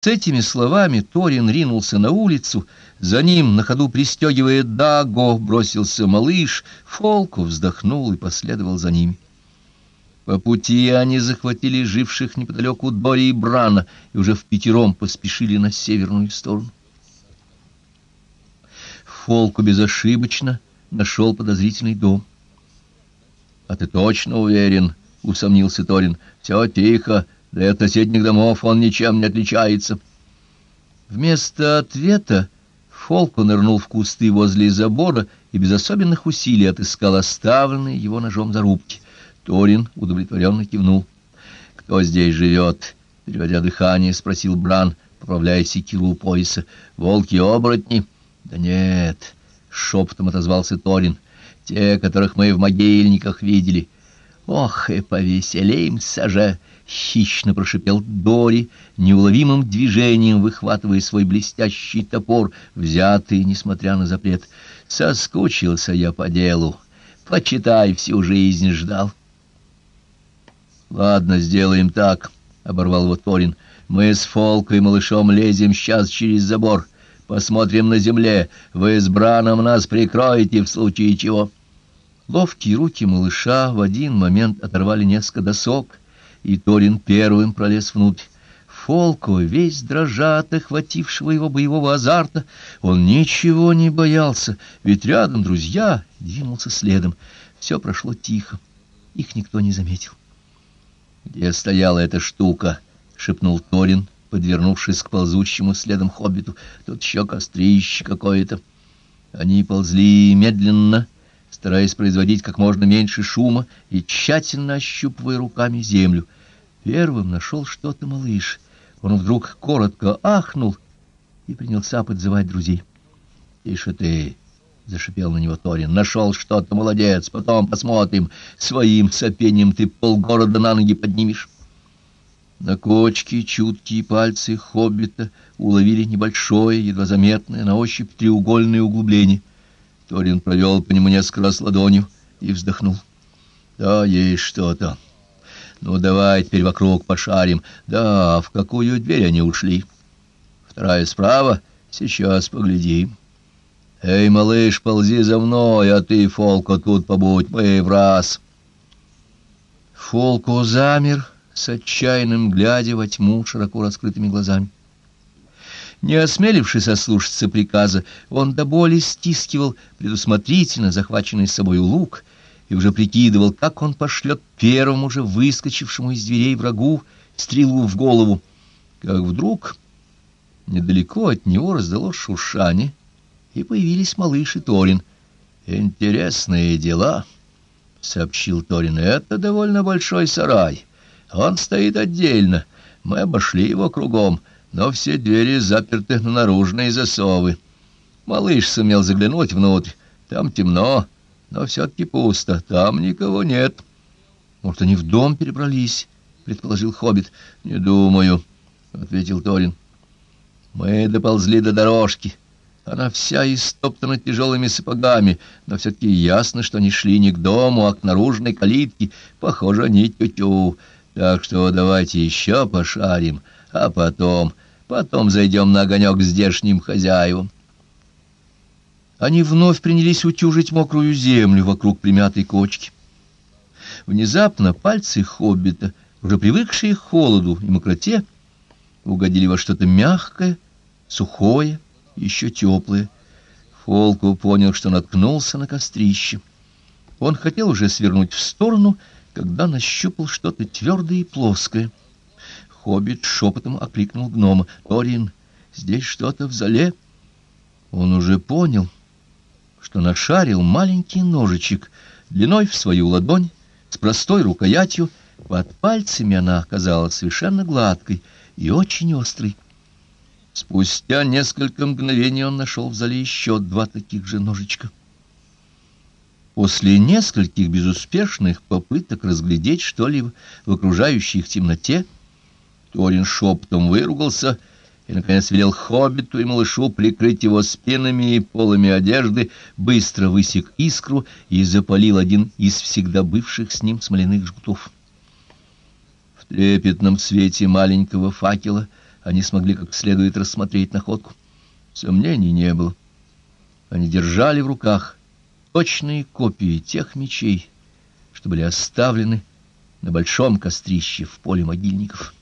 С этими словами Торин ринулся на улицу, за ним, на ходу пристегивая Даго, бросился малыш, Фолку вздохнул и последовал за ними. По пути они захватили живших неподалеку Дори и Брана и уже в пятером поспешили на северную сторону. Фолку безошибочно нашел подозрительный дом. — А ты точно уверен? — усомнился Торин. — Все тихо, да и от соседних домов он ничем не отличается. Вместо ответа Фолку нырнул в кусты возле забора и без особенных усилий отыскал оставленные его ножом зарубки. Торин удовлетворенно кивнул. «Кто здесь живет?» — переводя дыхание, спросил Бран, поправляя секиру у пояса. «Волки-оборотни?» «Да нет», — шепотом отозвался Торин. «Те, которых мы в могильниках видели». «Ох, и повеселимся же!» — хищно прошипел Дори, неуловимым движением выхватывая свой блестящий топор, взятый, несмотря на запрет. «Соскучился я по делу. Почитай, всю жизнь ждал». «Ладно, сделаем так», — оборвал его Торин. «Мы с Фолкой и малышом лезем сейчас через забор. Посмотрим на земле. Вы с Браном нас прикроете в случае чего». Ловкие руки малыша в один момент оторвали несколько досок, и Торин первым пролез внутрь. Фолко, весь дрожа от охватившего его боевого азарта, он ничего не боялся, ведь рядом друзья, двинулся следом. Все прошло тихо, их никто не заметил. «Где стояла эта штука?» — шепнул Торин, подвернувшись к ползущему следом хоббиту. «Тут еще кострище какое-то». Они ползли медленно, стараясь производить как можно меньше шума и тщательно ощупывая руками землю. Первым нашел что-то малыш. Он вдруг коротко ахнул и принялся подзывать друзей. «Тише ты!» — зашипел на него Торин. — Нашел что-то, молодец, потом посмотрим. Своим сопением ты полгорода на ноги поднимешь. На кочке чуткие пальцы хоббита уловили небольшое, едва заметное, на ощупь треугольное углубление. Торин провел по нему несколько раз ладонью и вздохнул. — Да, есть что-то. Ну, давай теперь вокруг пошарим. Да, в какую дверь они ушли? Вторая справа? Сейчас поглядим. «Эй, малыш, ползи за мной, а ты, Фолко, тут побудь, мы в раз!» Фолко замер с отчаянным глядя во тьму широко раскрытыми глазами. Не осмелившись ослушаться приказа, он до боли стискивал предусмотрительно захваченный с собой лук и уже прикидывал, как он пошлет первому же выскочившему из дверей врагу стрелу в голову, как вдруг недалеко от него раздалось шуршание, и появились малыш и Торин. «Интересные дела», — сообщил Торин. «Это довольно большой сарай. Он стоит отдельно. Мы обошли его кругом, но все двери заперты на наружные засовы. Малыш сумел заглянуть внутрь. Там темно, но все-таки пусто. Там никого нет». «Может, они в дом перебрались?» — предположил Хоббит. «Не думаю», — ответил Торин. «Мы доползли до дорожки». Она вся истоптана тяжелыми сапогами, но все-таки ясно, что они шли не к дому, а к наружной калитке. Похоже, они тю-тю. Так что давайте еще пошарим, а потом... Потом зайдем на огонек к здешним хозяевам. Они вновь принялись утюжить мокрую землю вокруг примятой кочки. Внезапно пальцы хоббита, уже привыкшие к холоду и мокроте, угодили во что-то мягкое, сухое, еще теплые. Фолку понял, что наткнулся на кострище. Он хотел уже свернуть в сторону, когда нащупал что-то твердое и плоское. Хоббит шепотом окликнул гнома. «Торин, здесь что-то в зале». Он уже понял, что нашарил маленький ножичек длиной в свою ладонь, с простой рукоятью. Под пальцами она оказалась совершенно гладкой и очень острой. Спустя несколько мгновений он нашел в зале еще два таких же ножичка. После нескольких безуспешных попыток разглядеть что-либо в окружающей их темноте, Торин шепотом выругался и, наконец, велел хоббиту и малышу прикрыть его спинами и полами одежды, быстро высек искру и запалил один из всегда бывших с ним смоляных жгутов. В трепетном свете маленького факела — они смогли как следует рассмотреть находку. Сомнений не было. Они держали в руках точные копии тех мечей, что были оставлены на большом кострище в поле могильников.